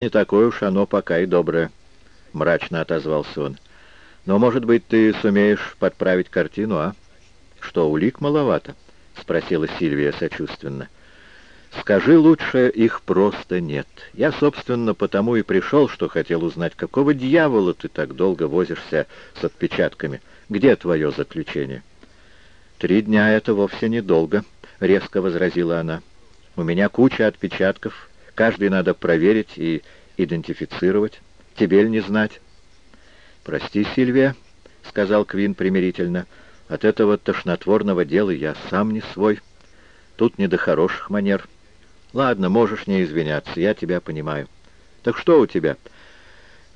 «Не такое уж оно пока и доброе», — мрачно отозвался он. «Но, может быть, ты сумеешь подправить картину, а?» «Что, улик маловато?» — спросила Сильвия сочувственно. «Скажи лучше, их просто нет. Я, собственно, потому и пришел, что хотел узнать, какого дьявола ты так долго возишься с отпечатками. Где твое заключение?» «Три дня — это вовсе недолго», — резко возразила она. «У меня куча отпечатков, Каждый надо проверить и идентифицировать. Тебе ли не знать? «Прости, Сильвия», — сказал Квин примирительно, — «от этого тошнотворного дела я сам не свой. Тут не до хороших манер. Ладно, можешь не извиняться, я тебя понимаю. Так что у тебя?»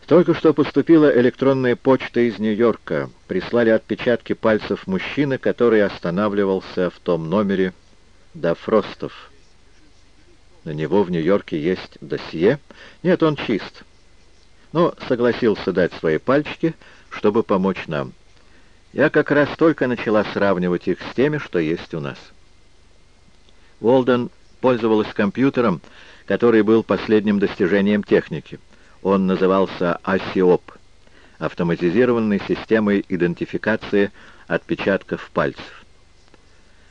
Только что поступила электронная почта из Нью-Йорка. Прислали отпечатки пальцев мужчины, который останавливался в том номере до Фростов. На него в Нью-Йорке есть досье? Нет, он чист. Но согласился дать свои пальчики, чтобы помочь нам. Я как раз только начала сравнивать их с теми, что есть у нас. Уолден пользовалась компьютером, который был последним достижением техники. Он назывался ASIOP — автоматизированной системой идентификации отпечатков пальцев.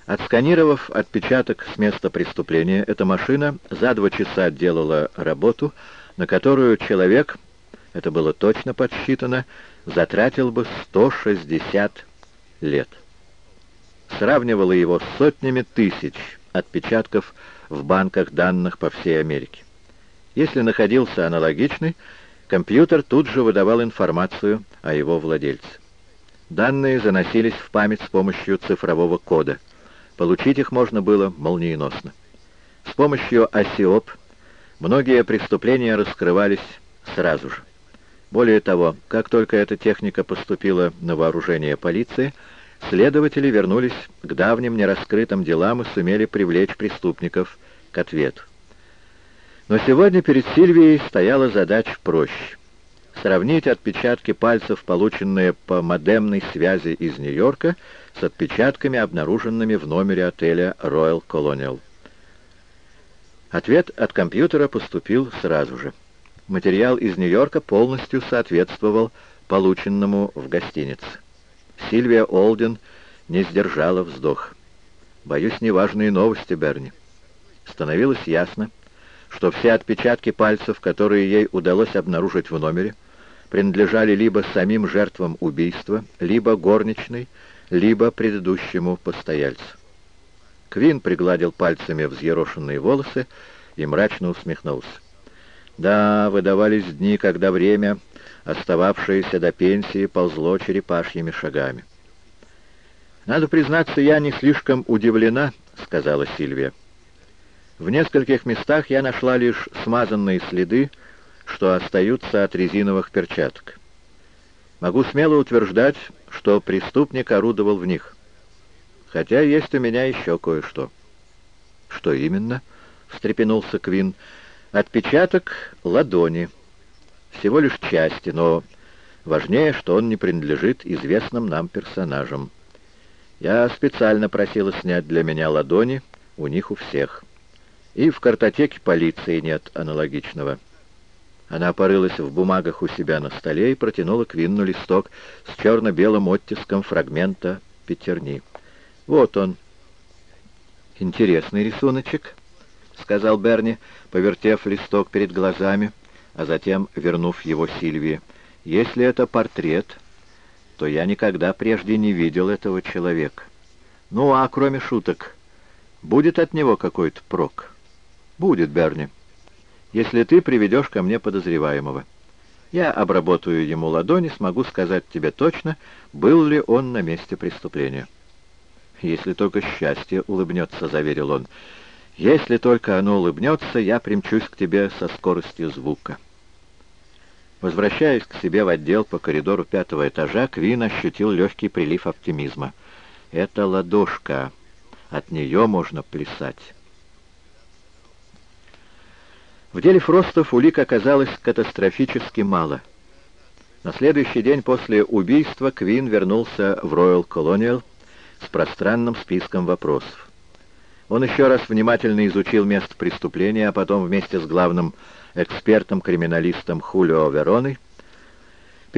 Отсканировав отпечаток с места преступления, эта машина за два часа делала работу, на которую человек, это было точно подсчитано, затратил бы 160 лет. Сравнивала его с сотнями тысяч отпечатков в банках данных по всей Америке. Если находился аналогичный, компьютер тут же выдавал информацию о его владельце. Данные заносились в память с помощью цифрового кода — Получить их можно было молниеносно. С помощью ОСИОП многие преступления раскрывались сразу же. Более того, как только эта техника поступила на вооружение полиции, следователи вернулись к давним нераскрытым делам и сумели привлечь преступников к ответу. Но сегодня перед Сильвией стояла задача проще. Сравнить отпечатки пальцев, полученные по модемной связи из Нью-Йорка, с отпечатками, обнаруженными в номере отеля Royal Colonial. Ответ от компьютера поступил сразу же. Материал из Нью-Йорка полностью соответствовал полученному в гостинице. Сильвия Олден не сдержала вздох. «Боюсь, неважные новости, Берни». Становилось ясно, что все отпечатки пальцев, которые ей удалось обнаружить в номере, принадлежали либо самим жертвам убийства, либо горничной, либо предыдущему постояльцу. Квин пригладил пальцами взъерошенные волосы и мрачно усмехнулся. Да, выдавались дни, когда время, остававшееся до пенсии, ползло черепашьими шагами. «Надо признаться, я не слишком удивлена», — сказала Сильвия. «В нескольких местах я нашла лишь смазанные следы, что остаются от резиновых перчаток. Могу смело утверждать, что преступник орудовал в них. Хотя есть у меня еще кое-что. Что именно? встрепенулся Квин. Отпечаток ладони. Всего лишь части, но важнее, что он не принадлежит известным нам персонажам. Я специально просила снять для меня ладони, у них у всех. И в картотеке полиции нет аналогичного. Она порылась в бумагах у себя на столе и протянула Квинну листок с черно-белым оттиском фрагмента пятерни. «Вот он». «Интересный рисуночек», — сказал Берни, повертев листок перед глазами, а затем вернув его Сильвии. «Если это портрет, то я никогда прежде не видел этого человека. Ну, а кроме шуток, будет от него какой-то прок?» «Будет, Берни» если ты приведешь ко мне подозреваемого. Я обработаю ему ладони, смогу сказать тебе точно, был ли он на месте преступления. «Если только счастье улыбнется», — заверил он. «Если только оно улыбнется, я примчусь к тебе со скоростью звука». Возвращаясь к себе в отдел по коридору пятого этажа, Квин ощутил легкий прилив оптимизма. «Это ладошка. От нее можно плясать». В деле Фростов улик оказалось катастрофически мало. На следующий день после убийства Квин вернулся в Royal Colonial с пространным списком вопросов. Он еще раз внимательно изучил место преступления, а потом вместе с главным экспертом-криминалистом Хулио Вероной,